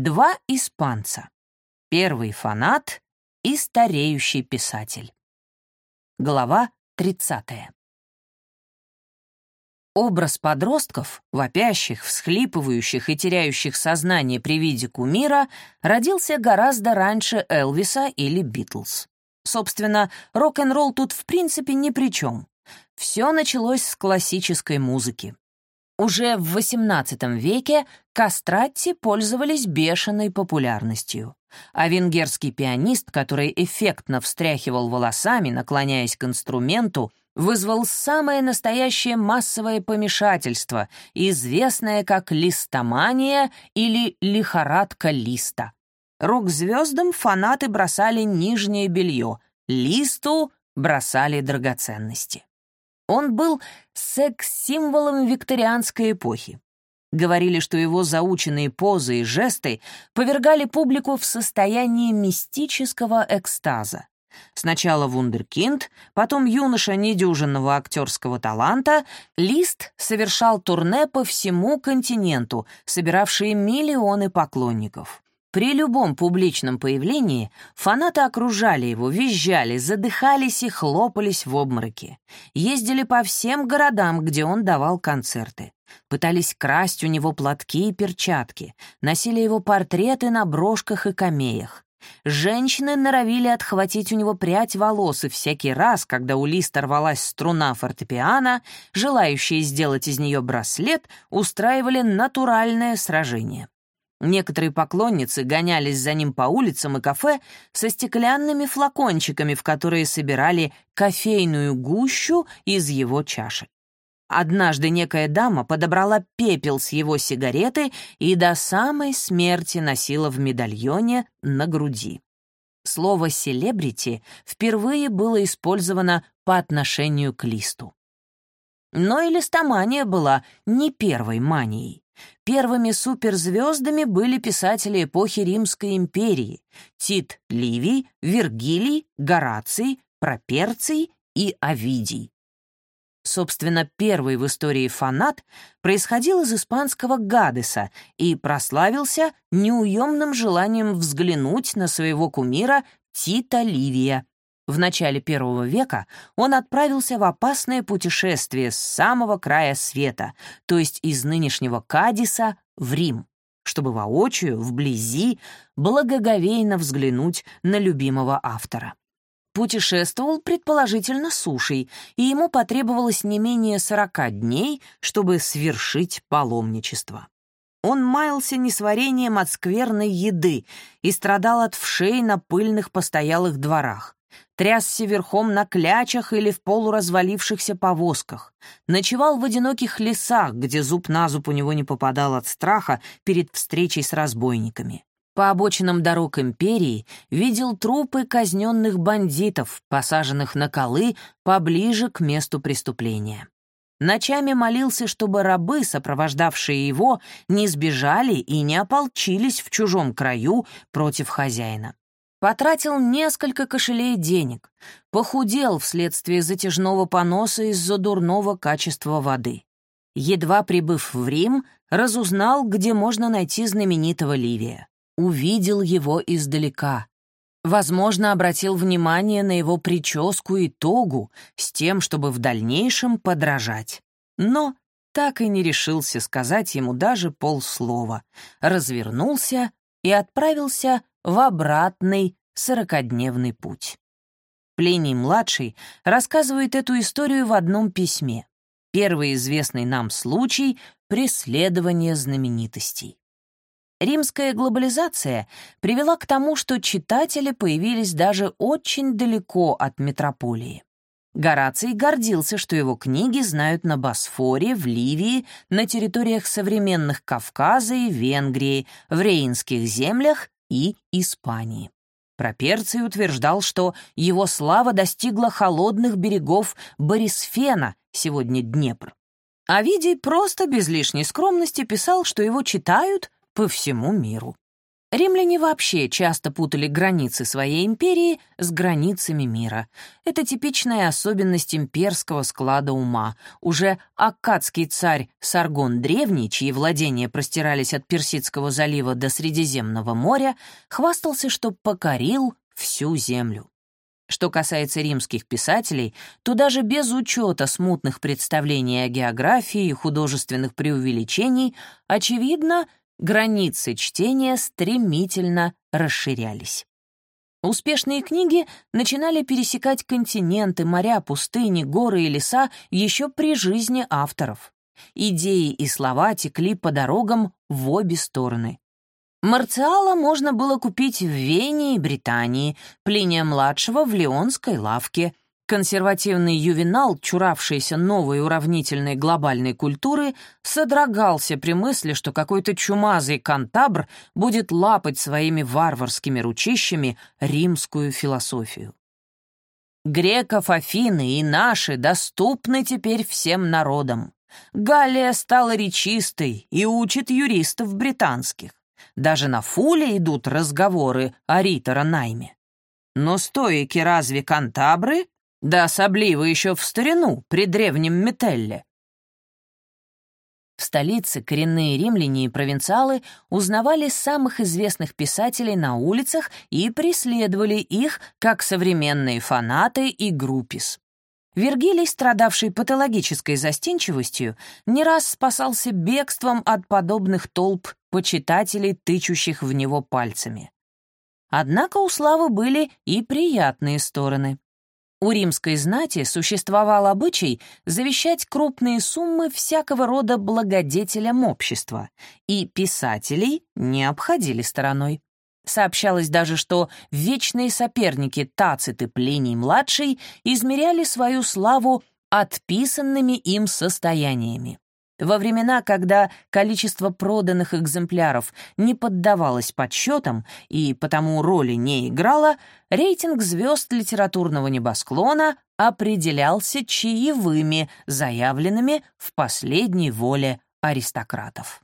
Два испанца. Первый фанат и стареющий писатель. Глава 30. Образ подростков, вопящих, всхлипывающих и теряющих сознание при виде кумира, родился гораздо раньше Элвиса или Битлз. Собственно, рок-н-ролл тут в принципе ни при чем. Все началось с классической музыки. Уже в XVIII веке кастратти пользовались бешеной популярностью, а венгерский пианист, который эффектно встряхивал волосами, наклоняясь к инструменту, вызвал самое настоящее массовое помешательство, известное как листомания или лихорадка листа. Рок-звездам фанаты бросали нижнее белье, листу бросали драгоценности. Он был секс-символом викторианской эпохи. Говорили, что его заученные позы и жесты повергали публику в состояние мистического экстаза. Сначала вундеркинд, потом юноша недюжинного актерского таланта, Лист совершал турне по всему континенту, собиравшие миллионы поклонников. При любом публичном появлении фанаты окружали его, визжали, задыхались и хлопались в обмороке. Ездили по всем городам, где он давал концерты. Пытались красть у него платки и перчатки, носили его портреты на брошках и камеях. Женщины норовили отхватить у него прядь волос, и всякий раз, когда у Листа рвалась струна фортепиано, желающие сделать из нее браслет устраивали натуральное сражение. Некоторые поклонницы гонялись за ним по улицам и кафе со стеклянными флакончиками, в которые собирали кофейную гущу из его чашек. Однажды некая дама подобрала пепел с его сигареты и до самой смерти носила в медальоне на груди. Слово «селебрити» впервые было использовано по отношению к листу. Но и листомания была не первой манией. Первыми суперзвездами были писатели эпохи Римской империи — Тит Ливий, Вергилий, Гораций, Проперций и Овидий. Собственно, первый в истории фанат происходил из испанского Гадеса и прославился неуемным желанием взглянуть на своего кумира Тита Ливия, в начале первого века он отправился в опасное путешествие с самого края света, то есть из нынешнего Кадиса в Рим, чтобы воочию, вблизи, благоговейно взглянуть на любимого автора. Путешествовал, предположительно, сушей, и ему потребовалось не менее сорока дней, чтобы свершить паломничество. Он маялся несварением от скверной еды и страдал от вшей на пыльных постоялых дворах трясся верхом на клячах или в полуразвалившихся повозках, ночевал в одиноких лесах, где зуб на зуб у него не попадал от страха перед встречей с разбойниками. По обочинам дорог империи видел трупы казненных бандитов, посаженных на колы поближе к месту преступления. Ночами молился, чтобы рабы, сопровождавшие его, не сбежали и не ополчились в чужом краю против хозяина. Потратил несколько кошелей денег, похудел вследствие затяжного поноса из-за дурного качества воды. Едва прибыв в Рим, разузнал, где можно найти знаменитого Ливия. Увидел его издалека. Возможно, обратил внимание на его прическу и тогу с тем, чтобы в дальнейшем подражать. Но так и не решился сказать ему даже полслова. Развернулся и отправился в обратный сорокодневный путь. Плиний-младший рассказывает эту историю в одном письме. Первый известный нам случай — преследование знаменитостей. Римская глобализация привела к тому, что читатели появились даже очень далеко от метрополии. Гораций гордился, что его книги знают на Босфоре, в Ливии, на территориях современных Кавказа и Венгрии, в Рейнских землях и Испании. Проперций утверждал, что его слава достигла холодных берегов Борисфена, сегодня Днепр. А Видий просто без лишней скромности писал, что его читают по всему миру. Римляне вообще часто путали границы своей империи с границами мира. Это типичная особенность имперского склада ума. Уже аккадский царь Саргон Древний, чьи владения простирались от Персидского залива до Средиземного моря, хвастался, что покорил всю землю. Что касается римских писателей, то даже без учета смутных представлений о географии и художественных преувеличений, очевидно, границы чтения стремительно расширялись. Успешные книги начинали пересекать континенты, моря, пустыни, горы и леса еще при жизни авторов. Идеи и слова текли по дорогам в обе стороны. Марциала можно было купить в Вене и Британии, Плиния-младшего в Леонской лавке — Консервативный ювенал, чуравшийся новой уравнительной глобальной культуры, содрогался при мысли, что какой-то чумазый кантабр будет лапать своими варварскими ручищами римскую философию. Греков Афины и наши доступны теперь всем народам. Галлия стала речистой и учит юристов британских. Даже на фуле идут разговоры о ритора найме. Но стоики разве кантабры? Да особливо еще в старину, при древнем Метелле. В столице коренные римляне и провинциалы узнавали самых известных писателей на улицах и преследовали их как современные фанаты и группис. Вергилий, страдавший патологической застенчивостью, не раз спасался бегством от подобных толп почитателей, тычущих в него пальцами. Однако у Славы были и приятные стороны. У римской знати существовал обычай завещать крупные суммы всякого рода благодетелям общества, и писателей не обходили стороной. Сообщалось даже, что вечные соперники Тацит и Плиний-младший измеряли свою славу отписанными им состояниями. Во времена, когда количество проданных экземпляров не поддавалось подсчетам и потому роли не играло, рейтинг звезд литературного небосклона определялся чаевыми, заявленными в последней воле аристократов.